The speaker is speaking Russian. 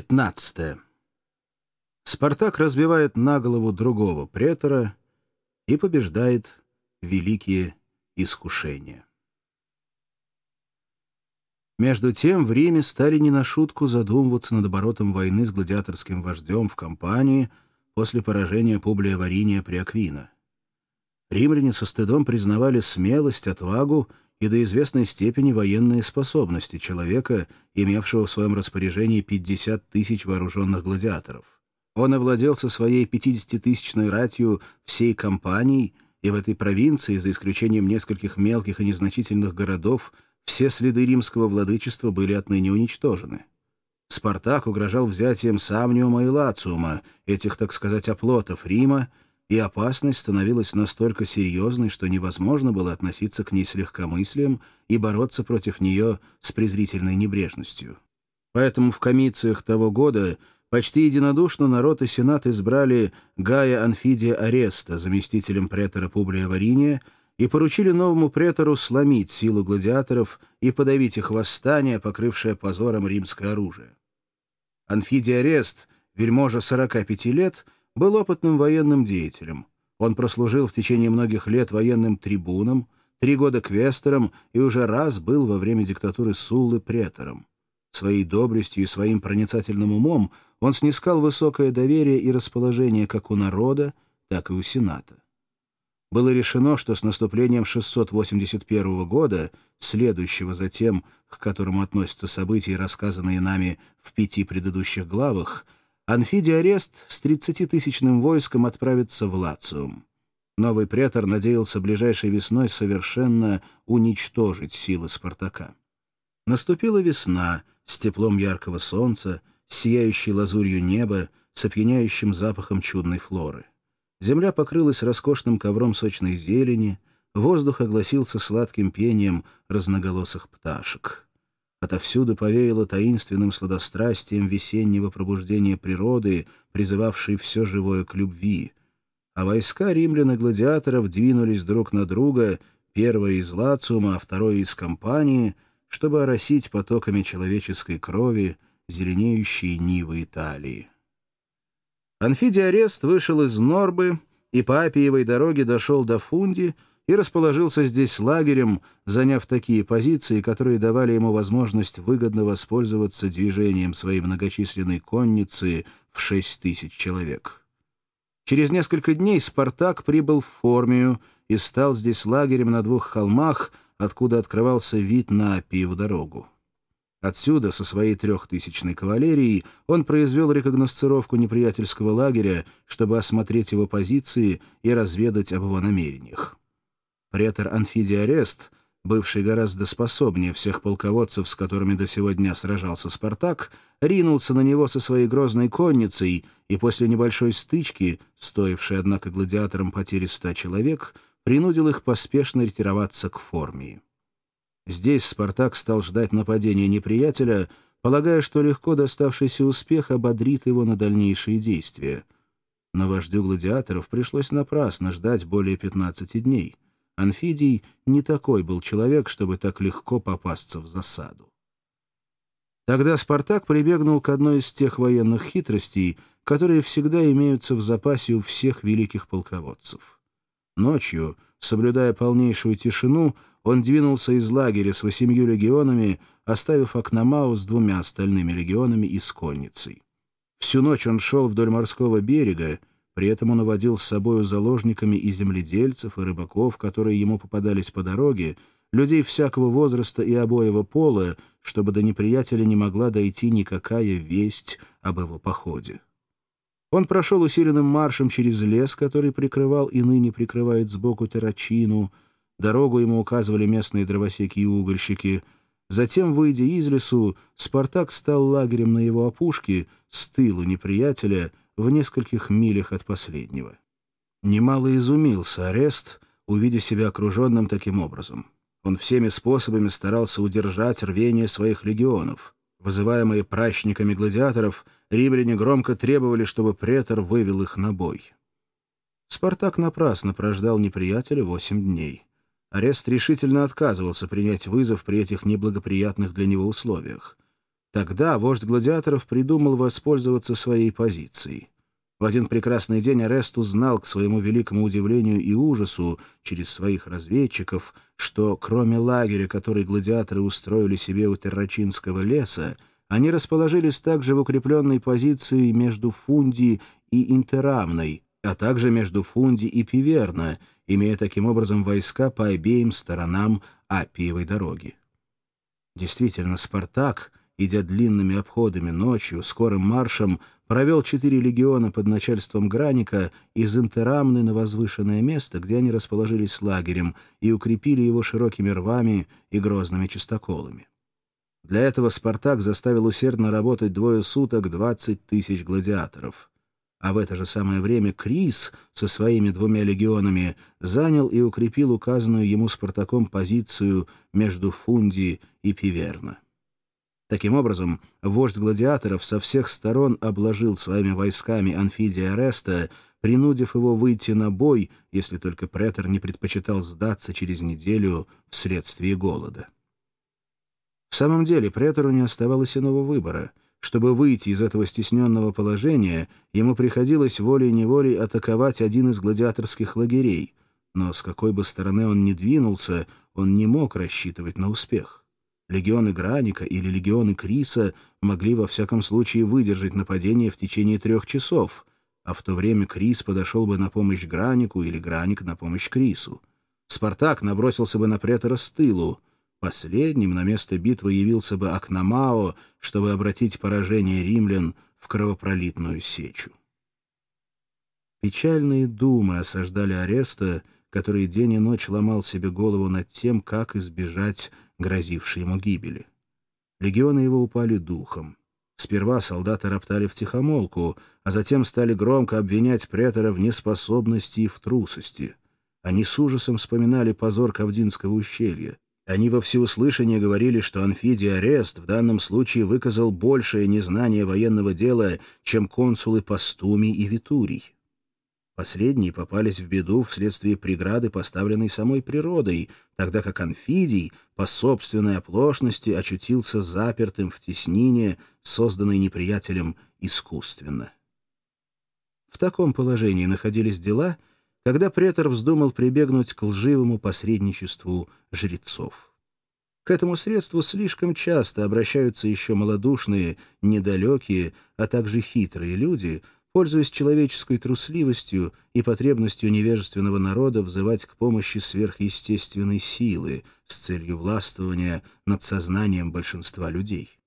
15. Спартак разбивает на голову другого претора и побеждает великие искушения. Между тем в Риме стали не на шутку задумываться над оборотом войны с гладиаторским вождем в кампании после поражения Публия Вариния при Аквина. Римляне со стыдом признавали смелость, отвагу и до известной степени военные способности человека, имевшего в своем распоряжении 50 тысяч вооруженных гладиаторов. Он овладел со своей 50-тысячной ратью всей кампанией, и в этой провинции, за исключением нескольких мелких и незначительных городов, все следы римского владычества были отныне уничтожены. Спартак угрожал взятием Самниума и Лациума, этих, так сказать, оплотов Рима, и опасность становилась настолько серьезной, что невозможно было относиться к ней с легкомыслием и бороться против нее с презрительной небрежностью. Поэтому в комициях того года почти единодушно народ и сенат избрали Гая Анфидия Ареста заместителем претора Публия Вариния и поручили новому претору сломить силу гладиаторов и подавить их восстание, покрывшее позором римское оружие. Анфидий Арест, вельможа 45 лет, был опытным военным деятелем. Он прослужил в течение многих лет военным трибуном, три года квестором и уже раз был во время диктатуры Суллы претором. Своей доблестью и своим проницательным умом он снискал высокое доверие и расположение как у народа, так и у Сената было решено, что с наступлением 681 года, следующего за тем, к которому относятся события, рассказанные нами в пяти предыдущих главах, Анфидий Арест с 30-тысячным войском отправится в Лациум. Новый претор надеялся ближайшей весной совершенно уничтожить силы Спартака. Наступила весна с теплом яркого солнца, сияющей лазурью неба, с опьяняющим запахом чудной флоры. Земля покрылась роскошным ковром сочной зелени, воздух огласился сладким пением разноголосых пташек. Отовсюду повеяло таинственным сладострастием весеннего пробуждения природы, призывавшей все живое к любви. А войска римлян и гладиаторов двинулись друг на друга, первое из Лациума, а второе из Компании, чтобы оросить потоками человеческой крови зеленеющие нивы Италии. Анфидий Арест вышел из Норбы и по Апиевой дороге дошел до Фунди и расположился здесь лагерем, заняв такие позиции, которые давали ему возможность выгодно воспользоваться движением своей многочисленной конницы в шесть тысяч человек. Через несколько дней Спартак прибыл в Формию и стал здесь лагерем на двух холмах, откуда открывался вид на Апиеву дорогу. Отсюда, со своей трехтысячной кавалерией, он произвел рекогносцировку неприятельского лагеря, чтобы осмотреть его позиции и разведать об его намерениях. Претор Анфидий Арест, бывший гораздо способнее всех полководцев, с которыми до сегодня сражался Спартак, ринулся на него со своей грозной конницей и после небольшой стычки, стоившей, однако, гладиаторам потери ста человек, принудил их поспешно ретироваться к Формии. Здесь Спартак стал ждать нападения неприятеля, полагая, что легко доставшийся успех ободрит его на дальнейшие действия. Но вождю гладиаторов пришлось напрасно ждать более 15 дней. Анфидий не такой был человек, чтобы так легко попасться в засаду. Тогда Спартак прибегнул к одной из тех военных хитростей, которые всегда имеются в запасе у всех великих полководцев. Ночью, соблюдая полнейшую тишину, он двинулся из лагеря с восемью легионами, оставив Акномау с двумя остальными легионами и с конницей. Всю ночь он шел вдоль морского берега, при этом он уводил с собою заложниками и земледельцев, и рыбаков, которые ему попадались по дороге, людей всякого возраста и обоего пола, чтобы до неприятеля не могла дойти никакая весть об его походе. Он прошел усиленным маршем через лес, который прикрывал и ныне прикрывает сбоку Террачину, Дорогу ему указывали местные дровосеки и угольщики. Затем, выйдя из лесу, Спартак стал лагерем на его опушке, с тылу неприятеля, в нескольких милях от последнего. Немало изумился арест, увидя себя окруженным таким образом. Он всеми способами старался удержать рвение своих легионов. Вызываемые пращниками гладиаторов, римляне громко требовали, чтобы претор вывел их на бой. Спартак напрасно прождал неприятеля восемь дней. Арест решительно отказывался принять вызов при этих неблагоприятных для него условиях. Тогда вождь гладиаторов придумал воспользоваться своей позицией. В один прекрасный день Арест узнал, к своему великому удивлению и ужасу, через своих разведчиков, что кроме лагеря, который гладиаторы устроили себе у Террачинского леса, они расположились также в укрепленной позиции между Фунди и Интерамной, а также между Фунди и Пиверна, имея таким образом войска по обеим сторонам Апиевой дороги. Действительно, Спартак, идя длинными обходами ночью, скорым маршем, провел четыре легиона под начальством Граника из Интерамны на возвышенное место, где они расположились лагерем, и укрепили его широкими рвами и грозными чистоколами. Для этого Спартак заставил усердно работать двое суток 20 тысяч гладиаторов. А в это же самое время Крис со своими двумя легионами занял и укрепил указанную ему Спартаком позицию между Фунди и Пиверна. Таким образом, вождь гладиаторов со всех сторон обложил своими войсками Анфидия Ареста, принудив его выйти на бой, если только претор не предпочитал сдаться через неделю вследствие голода. В самом деле, претору не оставалось иного выбора. Чтобы выйти из этого стесненного положения, ему приходилось волей-неволей атаковать один из гладиаторских лагерей, но с какой бы стороны он ни двинулся, он не мог рассчитывать на успех. Легионы Граника или легионы Криса могли во всяком случае выдержать нападение в течение трех часов, а в то время Крис подошел бы на помощь Гранику или Граник на помощь Крису. Спартак набросился бы на претора с тылу. Последним на место битвы явился бы Акномао, чтобы обратить поражение римлян в кровопролитную сечу. Печальные думы осаждали ареста, который день и ночь ломал себе голову над тем, как избежать грозившей ему гибели. Легионы его упали духом. Сперва солдаты роптали в тихомолку, а затем стали громко обвинять претора в неспособности и в трусости. Они с ужасом вспоминали позор Кавдинского ущелья. Они во всеуслышание говорили, что Анфидий Арест в данном случае выказал большее незнание военного дела, чем консулы Пастумий и Витурий. Последние попались в беду вследствие преграды, поставленной самой природой, тогда как Анфидий по собственной оплошности очутился запертым в теснине, созданной неприятелем искусственно. В таком положении находились дела, когда претор вздумал прибегнуть к лживому посредничеству жрецов. К этому средству слишком часто обращаются еще малодушные, недалекие, а также хитрые люди — пользуясь человеческой трусливостью и потребностью невежественного народа взывать к помощи сверхъестественной силы с целью властвования над сознанием большинства людей.